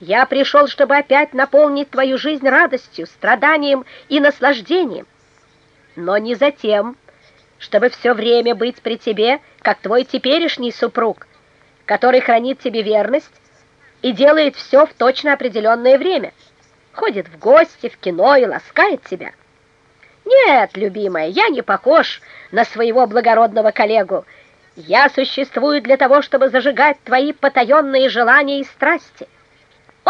Я пришел, чтобы опять наполнить твою жизнь радостью, страданием и наслаждением, но не за тем, чтобы все время быть при тебе, как твой теперешний супруг, который хранит тебе верность и делает все в точно определенное время, ходит в гости, в кино и ласкает тебя. Нет, любимая, я не похож на своего благородного коллегу. Я существую для того, чтобы зажигать твои потаенные желания и страсти.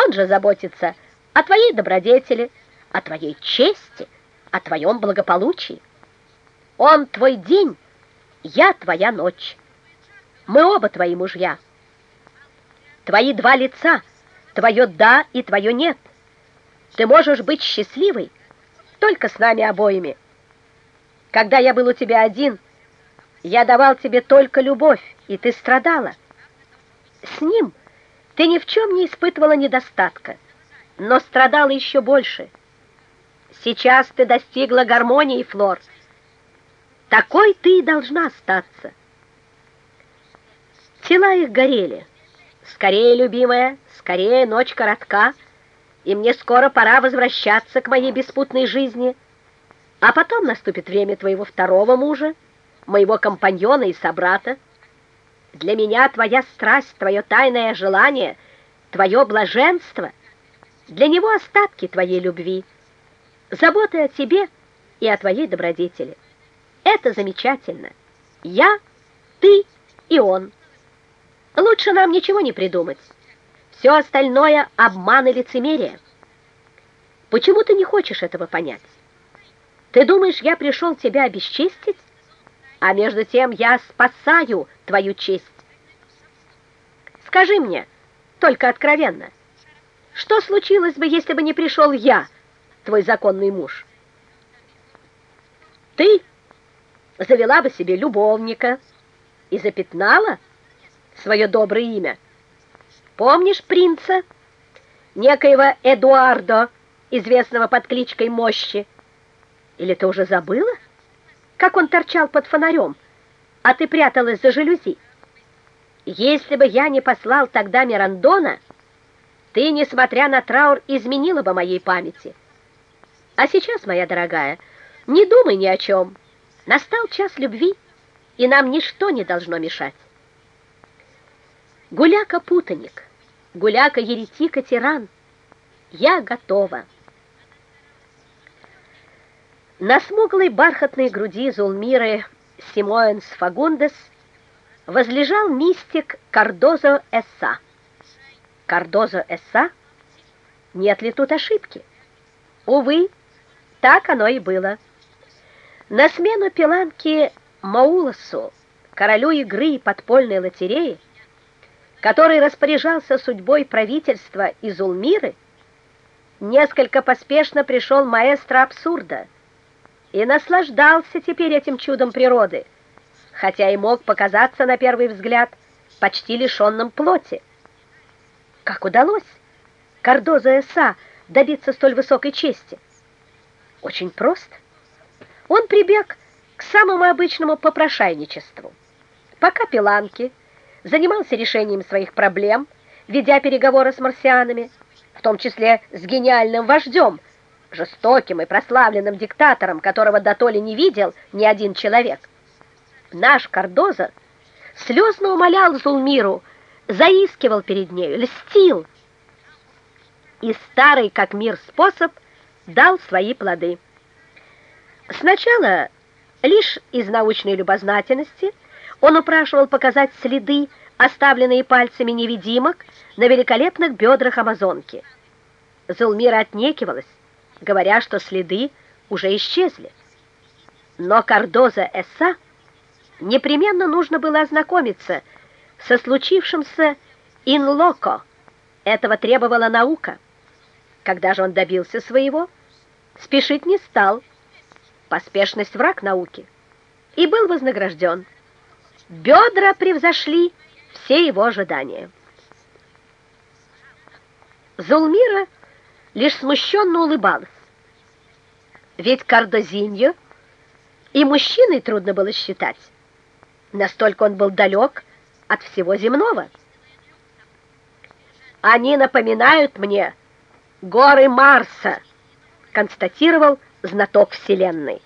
Он же заботится о твоей добродетели, о твоей чести, о твоем благополучии. Он твой день, я твоя ночь. Мы оба твои мужья. Твои два лица, твое «да» и твое «нет». Ты можешь быть счастливой только с нами обоими. Когда я был у тебя один, я давал тебе только любовь, и ты страдала. С ним ты ни в чем не испытывала недостатка, но страдала еще больше. Сейчас ты достигла гармонии, Флор. Такой ты и должна остаться. Тела их горели. Скорее, любимая, скорее, ночь коротка, и мне скоро пора возвращаться к моей беспутной жизни. А потом наступит время твоего второго мужа, моего компаньона и собрата. Для меня твоя страсть, твое тайное желание, твое блаженство, для него остатки твоей любви, заботы о тебе и о твоей добродетели. Это замечательно. Я, ты и он. Лучше нам ничего не придумать. Все остальное — обман и лицемерие. Почему ты не хочешь этого понять? Ты думаешь, я пришел тебя обесчестить? А между тем я спасаю твою честь. Скажи мне, только откровенно, что случилось бы, если бы не пришел я, твой законный муж? Ты завела бы себе любовника и запятнала свое доброе имя. Помнишь принца, некоего Эдуардо, известного под кличкой Мощи? Или ты уже забыла? Как он торчал под фонарем, а ты пряталась за жалюзи. Если бы я не послал тогда Мирандона, ты, несмотря на траур, изменила бы моей памяти. А сейчас, моя дорогая, не думай ни о чем. Настал час любви, и нам ничто не должно мешать. Гуляка-путаник, гуляка-еретика-тиран, я готова. На смуглой бархатной груди Зулмиры Симоэнс Фагундес возлежал мистик Кардозо Эсса. Кардозо Эсса? Нет ли тут ошибки? Увы, так оно и было. На смену пиланке Мауласу, королю игры и подпольной лотереи, который распоряжался судьбой правительства из несколько поспешно пришел маэстро абсурда – и наслаждался теперь этим чудом природы, хотя и мог показаться на первый взгляд почти лишенным плоти. Как удалось Кардоза Эса добиться столь высокой чести? Очень просто. Он прибег к самому обычному попрошайничеству. Пока Пиланки занимался решением своих проблем, ведя переговоры с марсианами, в том числе с гениальным вождем, жестоким и прославленным диктатором, которого дотоле не видел ни один человек. Наш Кардоза слезно умолял Зулмиру, заискивал перед нею, льстил. И старый, как мир, способ дал свои плоды. Сначала, лишь из научной любознательности, он упрашивал показать следы, оставленные пальцами невидимок, на великолепных бедрах амазонки. Зулмира отнекивалась, говоря, что следы уже исчезли. Но Кардоза Эсса непременно нужно было ознакомиться со случившимся инлоко. Этого требовала наука. Когда же он добился своего, спешить не стал. Поспешность враг науки. И был вознагражден. Бедра превзошли все его ожидания. Зулмира лишь смущенно улыбалась. Ведь Кардозиньо и мужчиной трудно было считать. Настолько он был далек от всего земного. Они напоминают мне горы Марса, констатировал знаток Вселенной.